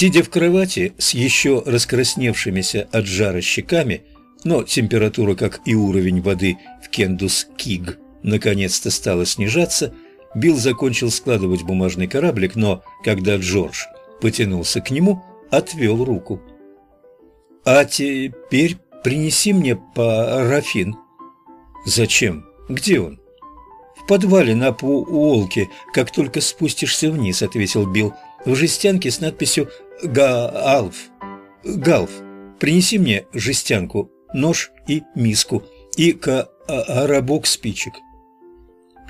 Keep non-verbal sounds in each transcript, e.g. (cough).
Сидя в кровати с еще раскрасневшимися от жара щеками, но температура, как и уровень воды в Кендус-Киг, наконец-то стала снижаться, Билл закончил складывать бумажный кораблик, но, когда Джордж потянулся к нему, отвел руку. «А теперь принеси мне парафин». «Зачем? Где он?» «В подвале на Пуолке, как только спустишься вниз», — ответил Билл. «В жестянке с надписью «Гаалф». «Галф, принеси мне жестянку, нож и миску, и коробок спичек».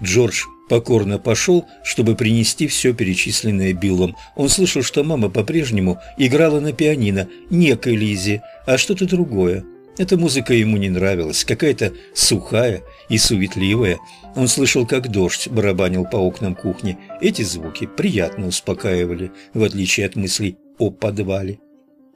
Джордж покорно пошел, чтобы принести все перечисленное Биллом. Он слышал, что мама по-прежнему играла на пианино, не к Элизе, а что-то другое. Эта музыка ему не нравилась, какая-то сухая и суетливая. Он слышал, как дождь барабанил по окнам кухни. Эти звуки приятно успокаивали, в отличие от мыслей о подвале.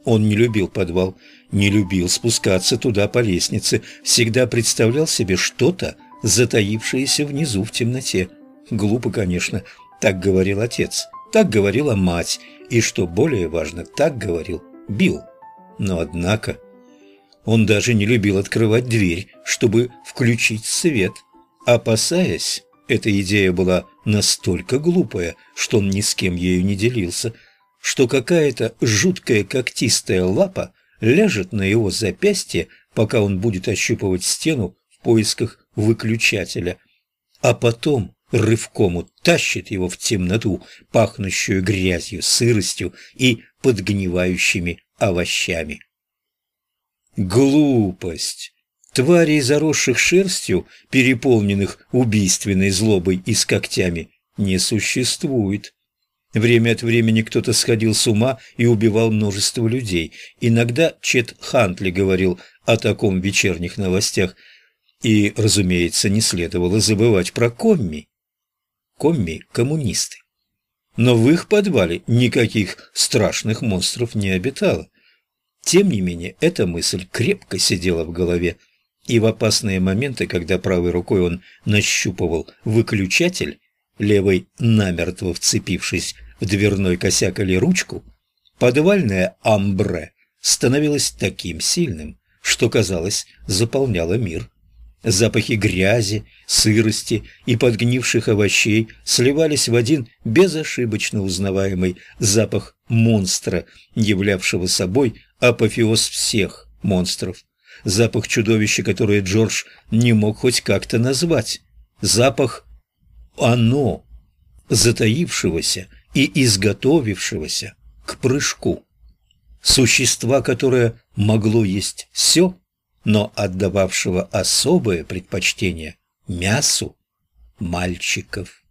Он не любил подвал, не любил спускаться туда по лестнице, всегда представлял себе что-то, затаившееся внизу в темноте. Глупо, конечно, так говорил отец, так говорила мать, и, что более важно, так говорил Билл. Но однако он даже не любил открывать дверь, чтобы включить свет, опасаясь, эта идея была настолько глупая, что он ни с кем ею не делился, что какая-то жуткая когтистая лапа ляжет на его запястье, пока он будет ощупывать стену в поисках выключателя, а потом рывком утащит его в темноту, пахнущую грязью, сыростью и подгнивающими овощами. Глупость! Тварей, заросших шерстью, переполненных убийственной злобой и с когтями, не существует. Время от времени кто-то сходил с ума и убивал множество людей. Иногда Чет Хантли говорил о таком в вечерних новостях. И, разумеется, не следовало забывать про комми. Комми – коммунисты. Но в их подвале никаких страшных монстров не обитало. Тем не менее, эта мысль крепко сидела в голове, и в опасные моменты, когда правой рукой он нащупывал выключатель, левой намертво вцепившись в дверной косяк или ручку, подвальное амбре становилось таким сильным, что, казалось, заполняло мир. Запахи грязи, сырости и подгнивших овощей сливались в один безошибочно узнаваемый запах монстра, являвшего собой апофеоз всех монстров. Запах чудовища, которое Джордж не мог хоть как-то назвать. Запах «оно», затаившегося и изготовившегося к прыжку. Существа, которое могло есть все, но отдававшего особое предпочтение мясу мальчиков.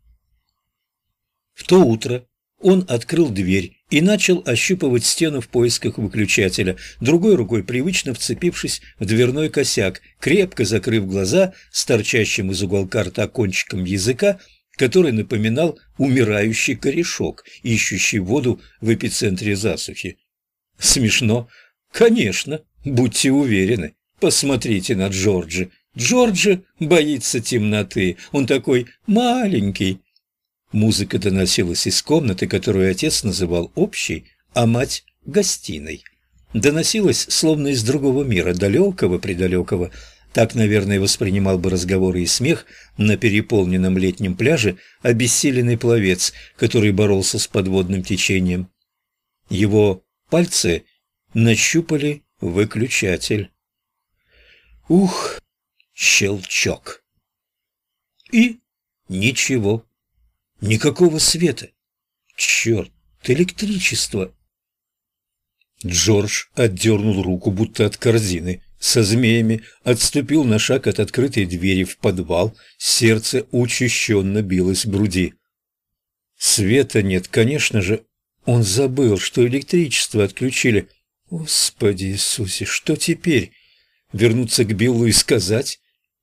В то утро он открыл дверь и начал ощупывать стену в поисках выключателя, другой рукой привычно вцепившись в дверной косяк, крепко закрыв глаза с торчащим из уголка рта кончиком языка, который напоминал умирающий корешок, ищущий воду в эпицентре засухи. Смешно? Конечно, будьте уверены. Посмотрите на Джорджи. Джорджи боится темноты. Он такой маленький. Музыка доносилась из комнаты, которую отец называл общей, а мать – гостиной. Доносилась словно из другого мира, далекого-предалекого. Так, наверное, воспринимал бы разговоры и смех на переполненном летнем пляже обессиленный пловец, который боролся с подводным течением. Его пальцы нащупали выключатель. Ух, щелчок. И ничего. Никакого света. Черт, электричество. Джордж отдернул руку, будто от корзины, со змеями, отступил на шаг от открытой двери в подвал, сердце учащенно билось в груди. Света нет, конечно же. Он забыл, что электричество отключили. Господи Иисусе, что теперь? вернуться к Биллу и сказать?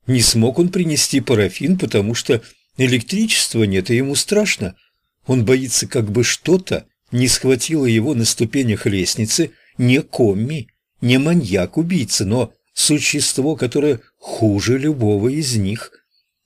Не смог он принести парафин, потому что электричества нет, и ему страшно. Он боится, как бы что-то не схватило его на ступенях лестницы не комми, не маньяк-убийца, но существо, которое хуже любого из них.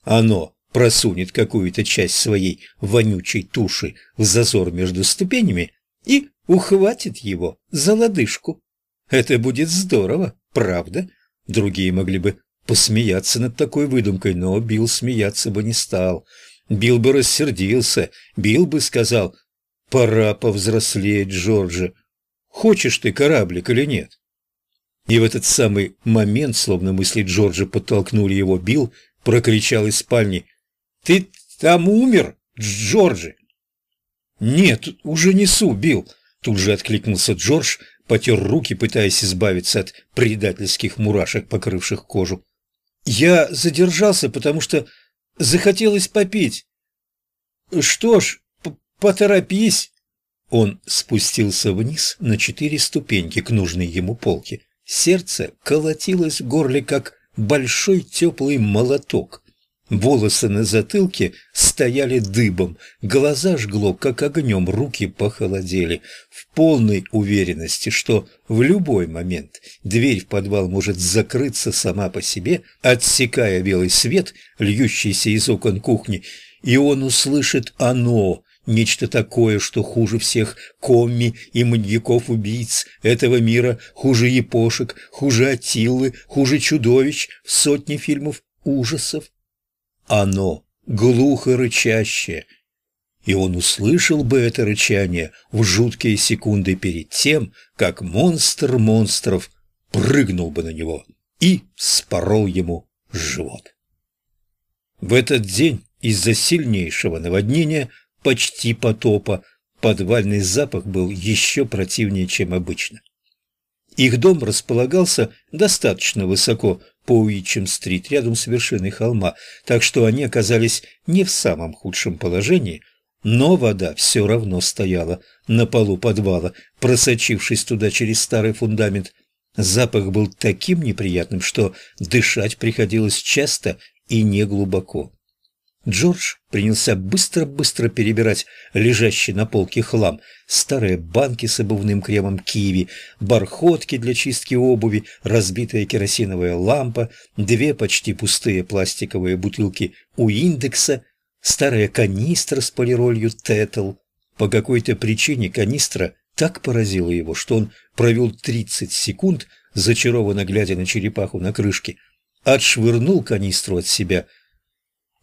Оно просунет какую-то часть своей вонючей туши в зазор между ступенями и ухватит его за лодыжку. Это будет здорово, правда? Другие могли бы посмеяться над такой выдумкой, но Билл смеяться бы не стал. Билл бы рассердился, Билл бы сказал, «Пора повзрослеть, Джорджи. Хочешь ты кораблик или нет?» И в этот самый момент, словно мысли Джорджа подтолкнули его, Билл прокричал из спальни, «Ты там умер, Джорджи?» «Нет, уже несу, Билл», — тут же откликнулся Джордж, потер руки, пытаясь избавиться от предательских мурашек, покрывших кожу. «Я задержался, потому что захотелось попить». «Что ж, поторопись». Он спустился вниз на четыре ступеньки к нужной ему полке. Сердце колотилось в горле, как большой теплый молоток. Волосы на затылке стояли дыбом, глаза жгло, как огнем, руки похолодели, в полной уверенности, что в любой момент дверь в подвал может закрыться сама по себе, отсекая белый свет, льющийся из окон кухни, и он услышит оно, нечто такое, что хуже всех комми и маньяков-убийц этого мира, хуже епошек, хуже Атиллы, хуже чудовищ в фильмов ужасов. Оно глухо рычащее, и он услышал бы это рычание в жуткие секунды перед тем, как монстр монстров прыгнул бы на него и спорол ему живот. В этот день из-за сильнейшего наводнения почти потопа, подвальный запах был еще противнее, чем обычно. Их дом располагался достаточно высоко по Уитчем-стрит, рядом с вершиной холма, так что они оказались не в самом худшем положении, но вода все равно стояла на полу подвала, просочившись туда через старый фундамент. Запах был таким неприятным, что дышать приходилось часто и неглубоко. Джордж принялся быстро-быстро перебирать лежащий на полке хлам. Старые банки с обувным кремом киви, бархотки для чистки обуви, разбитая керосиновая лампа, две почти пустые пластиковые бутылки у индекса, старая канистра с полиролью Тетл. По какой-то причине канистра так поразила его, что он провел 30 секунд, зачарованно глядя на черепаху на крышке, отшвырнул канистру от себя –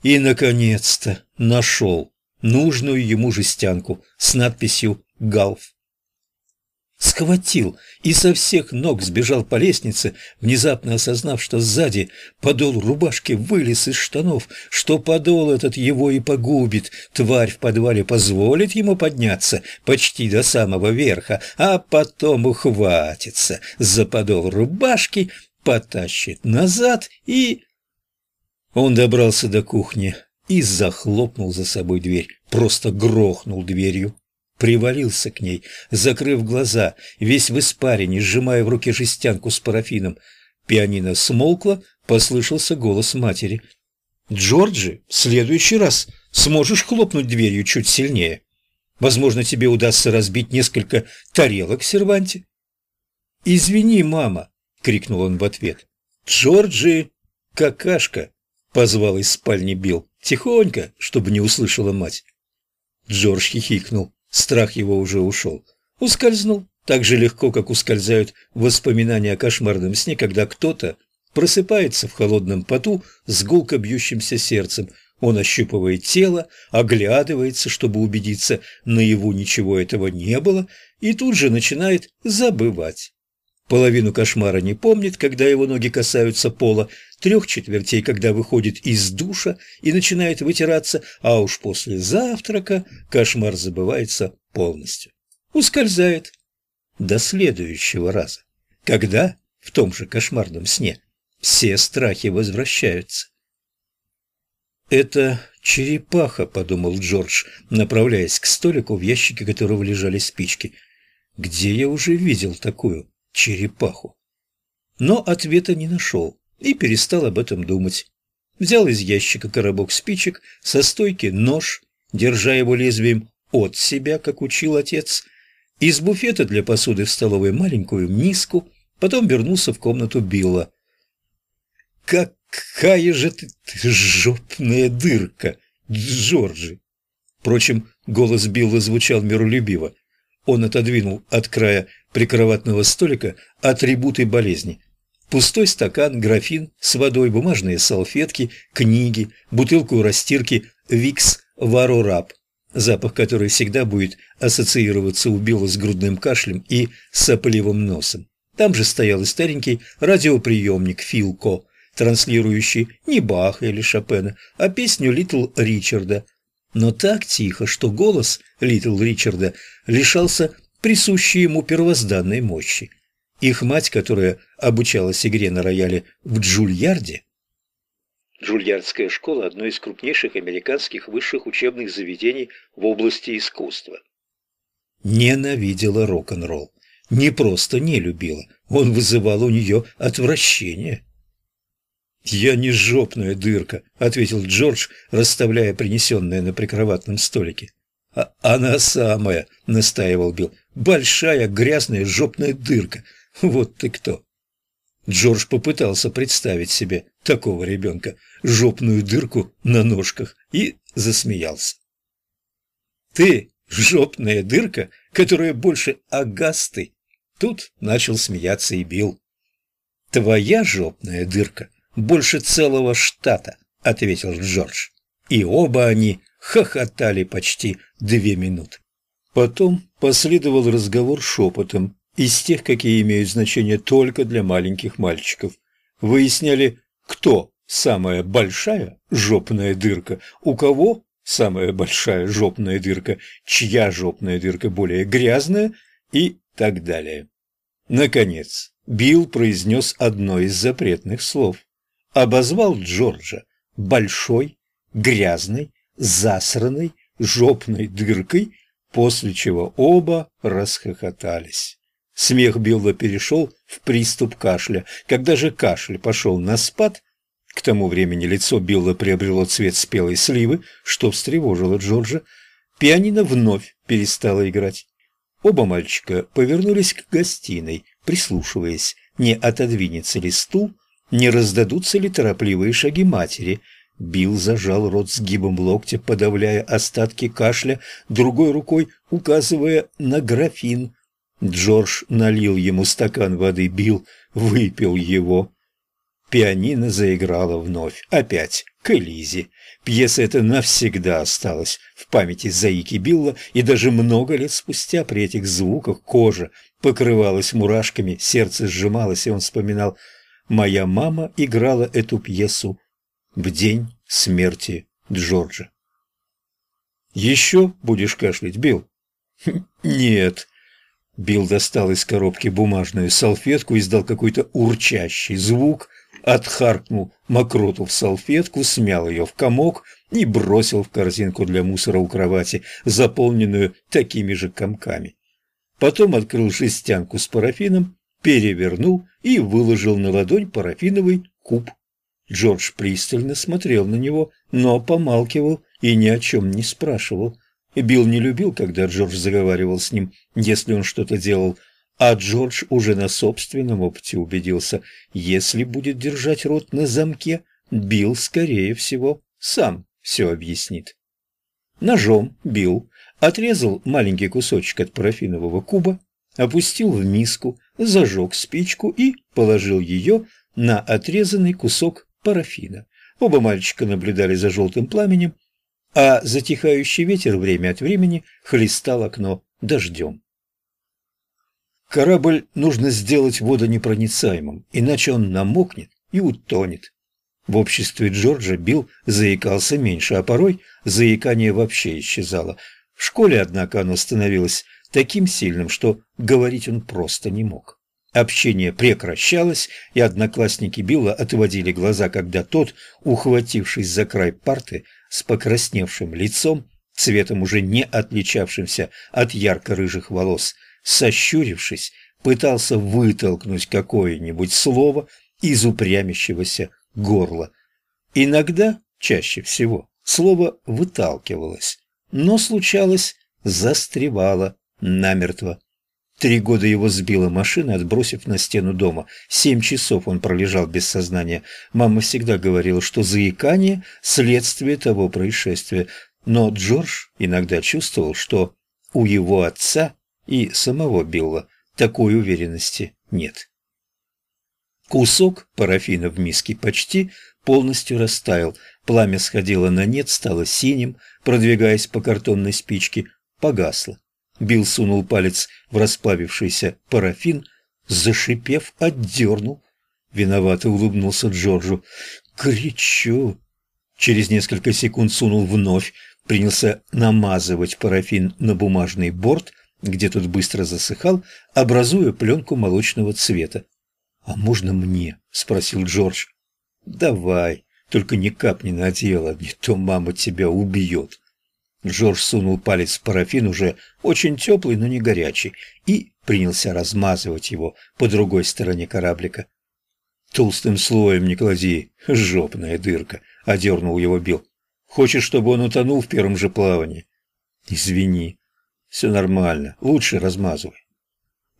и, наконец-то, нашел нужную ему жестянку с надписью «Галф». Схватил и со всех ног сбежал по лестнице, внезапно осознав, что сзади подол рубашки вылез из штанов, что подол этот его и погубит. Тварь в подвале позволит ему подняться почти до самого верха, а потом ухватится за подол рубашки, потащит назад и... Он добрался до кухни и захлопнул за собой дверь, просто грохнул дверью, привалился к ней, закрыв глаза, весь в испарине, сжимая в руке жестянку с парафином. Пианино смолкло, послышался голос матери. «Джорджи, в следующий раз сможешь хлопнуть дверью чуть сильнее. Возможно, тебе удастся разбить несколько тарелок в серванте». «Извини, мама!» — крикнул он в ответ. «Джорджи, какашка!» Позвал из спальни Билл. Тихонько, чтобы не услышала мать. Джордж хихикнул. Страх его уже ушел. Ускользнул так же легко, как ускользают воспоминания о кошмарном сне, когда кто-то просыпается в холодном поту с гулко бьющимся сердцем. Он ощупывает тело, оглядывается, чтобы убедиться, наяву ничего этого не было, и тут же начинает забывать. Половину кошмара не помнит, когда его ноги касаются пола, трех четвертей, когда выходит из душа и начинает вытираться, а уж после завтрака кошмар забывается полностью. Ускользает до следующего раза, когда в том же кошмарном сне все страхи возвращаются. «Это черепаха», — подумал Джордж, направляясь к столику, в ящике которого лежали спички. «Где я уже видел такую черепаху?» Но ответа не нашел и перестал об этом думать. Взял из ящика коробок спичек, со стойки нож, держа его лезвием от себя, как учил отец, из буфета для посуды в столовой маленькую миску, потом вернулся в комнату Билла. «Какая же ты, ты жопная дырка, Джорджи!» Впрочем, голос Билла звучал миролюбиво. Он отодвинул от края прикроватного столика атрибуты болезни. Пустой стакан, графин с водой, бумажные салфетки, книги, бутылку растирки «Викс Варораб», запах которой всегда будет ассоциироваться у Билла с грудным кашлем и сопливым носом. Там же стоял и старенький радиоприемник «Филко», транслирующий не Баха или Шопена, а песню Литл Ричарда. Но так тихо, что голос Литл Ричарда лишался присущей ему первозданной мощи. Их мать, которая обучалась игре на рояле в Джульярде, Джульярдская школа – одно из крупнейших американских высших учебных заведений в области искусства. Ненавидела рок-н-ролл. Не просто не любила, он вызывал у нее отвращение. «Я не жопная дырка», — ответил Джордж, расставляя принесенное на прикроватном столике. А «Она самая», — настаивал Билл. «Большая грязная жопная дырка. Вот ты кто». Джордж попытался представить себе такого ребенка, жопную дырку на ножках, и засмеялся. «Ты жопная дырка, которая больше агасты?» Тут начал смеяться и Билл. «Твоя жопная дырка больше целого штата», — ответил Джордж. И оба они хохотали почти две минуты. Потом последовал разговор шепотом, из тех, какие имеют значение только для маленьких мальчиков. Выясняли, кто самая большая жопная дырка, у кого самая большая жопная дырка, чья жопная дырка более грязная и так далее. Наконец, Билл произнес одно из запретных слов. Обозвал Джорджа большой, грязной, засранной, жопной дыркой, после чего оба расхохотались. Смех Билла перешел в приступ кашля. Когда же кашель пошел на спад, к тому времени лицо Билла приобрело цвет спелой сливы, что встревожило Джорджа, пианино вновь перестало играть. Оба мальчика повернулись к гостиной, прислушиваясь, не отодвинется ли стул, не раздадутся ли торопливые шаги матери. Билл зажал рот сгибом локтя, подавляя остатки кашля, другой рукой указывая на графин. Джордж налил ему стакан воды, Билл выпил его. Пианино заиграло вновь, опять, к Элизе. Пьеса эта навсегда осталась в памяти Заики Билла, и даже много лет спустя при этих звуках кожа покрывалась мурашками, сердце сжималось, и он вспоминал «Моя мама играла эту пьесу в день смерти Джорджа». «Еще будешь кашлять, Билл?» (laughs) «Нет». Билл достал из коробки бумажную салфетку, издал какой-то урчащий звук – отхаркнул мокроту в салфетку, смял ее в комок и бросил в корзинку для мусора у кровати, заполненную такими же комками. Потом открыл жестянку с парафином, перевернул и выложил на ладонь парафиновый куб. Джордж пристально смотрел на него, но помалкивал и ни о чем не спрашивал. Билл не любил, когда Джордж заговаривал с ним, если он что-то делал а Джордж уже на собственном опыте убедился, если будет держать рот на замке, Билл, скорее всего, сам все объяснит. Ножом Билл отрезал маленький кусочек от парафинового куба, опустил в миску, зажег спичку и положил ее на отрезанный кусок парафина. Оба мальчика наблюдали за желтым пламенем, а затихающий ветер время от времени хлестал окно дождем. Корабль нужно сделать водонепроницаемым, иначе он намокнет и утонет. В обществе Джорджа Билл заикался меньше, а порой заикание вообще исчезало. В школе, однако, оно становилось таким сильным, что говорить он просто не мог. Общение прекращалось, и одноклассники Билла отводили глаза, когда тот, ухватившись за край парты с покрасневшим лицом, цветом уже не отличавшимся от ярко-рыжих волос, сощурившись, пытался вытолкнуть какое-нибудь слово из упрямящегося горла. Иногда, чаще всего, слово выталкивалось, но случалось, застревало намертво. Три года его сбила машина, отбросив на стену дома. Семь часов он пролежал без сознания. Мама всегда говорила, что заикание – следствие того происшествия. Но Джордж иногда чувствовал, что у его отца и самого Билла такой уверенности нет. Кусок парафина в миске почти полностью растаял, пламя сходило на нет, стало синим, продвигаясь по картонной спичке, погасло. Билл сунул палец в расплавившийся парафин, зашипев, отдернул. Виновато улыбнулся Джорджу. «Горячо!» Через несколько секунд сунул вновь, принялся намазывать парафин на бумажный борт, где тот быстро засыхал, образуя пленку молочного цвета. «А можно мне?» — спросил Джордж. «Давай, только не капни на одеяло, не то мама тебя убьет». Джордж сунул палец в парафин, уже очень теплый, но не горячий, и принялся размазывать его по другой стороне кораблика. «Толстым слоем не жопная дырка», — одернул его Билл. «Хочешь, чтобы он утонул в первом же плавании?» «Извини. Все нормально. Лучше размазывай».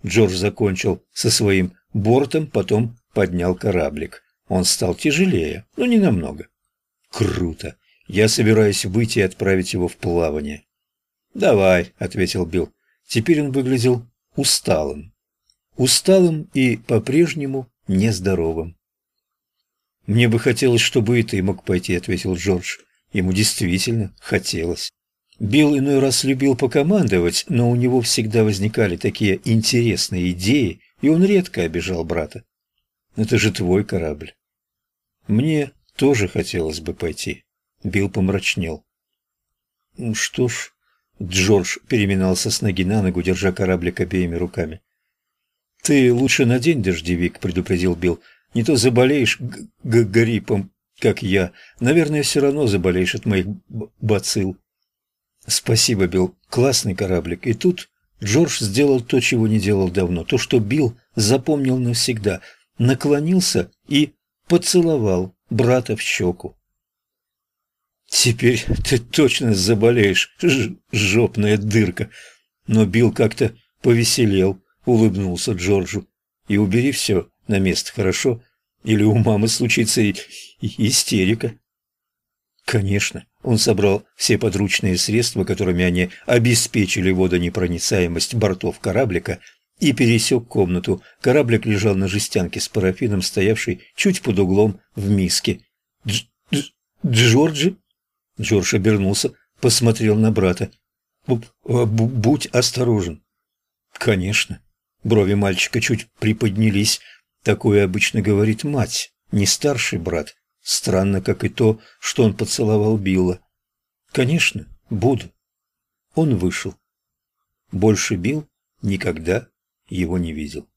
Джордж закончил со своим бортом, потом поднял кораблик. Он стал тяжелее, но не намного. «Круто. Я собираюсь выйти и отправить его в плавание». «Давай», — ответил Билл. Теперь он выглядел усталым. Усталым и по-прежнему нездоровым. «Мне бы хотелось, чтобы и ты мог пойти», — ответил Джордж. Ему действительно хотелось. Билл иной раз любил покомандовать, но у него всегда возникали такие интересные идеи, и он редко обижал брата. «Это же твой корабль». «Мне тоже хотелось бы пойти», — Билл помрачнел. «Ну что ж...» — Джордж переминался с ноги на ногу, держа кораблик обеими руками. «Ты лучше надень дождевик», — предупредил Билл. «Не то заболеешь г гриппом, как я. Наверное, все равно заболеешь от моих бацилл». «Спасибо, Билл. Классный кораблик». И тут Джордж сделал то, чего не делал давно. То, что Билл запомнил навсегда. Наклонился и поцеловал брата в щеку. «Теперь ты точно заболеешь, ж жопная дырка». Но Билл как-то повеселел улыбнулся Джорджу. И убери все на место, хорошо? Или у мамы случится и, истерика. Конечно, он собрал все подручные средства, которыми они обеспечили водонепроницаемость бортов кораблика, и пересек комнату. Кораблик лежал на жестянке с парафином, стоявшей чуть под углом в миске. Дж -дж «Джорджи?» Джордж обернулся, посмотрел на брата. «Будь осторожен». «Конечно». Брови мальчика чуть приподнялись. Такое обычно говорит мать, не старший брат. Странно, как и то, что он поцеловал Билла. Конечно, буду. Он вышел. Больше Билл никогда его не видел.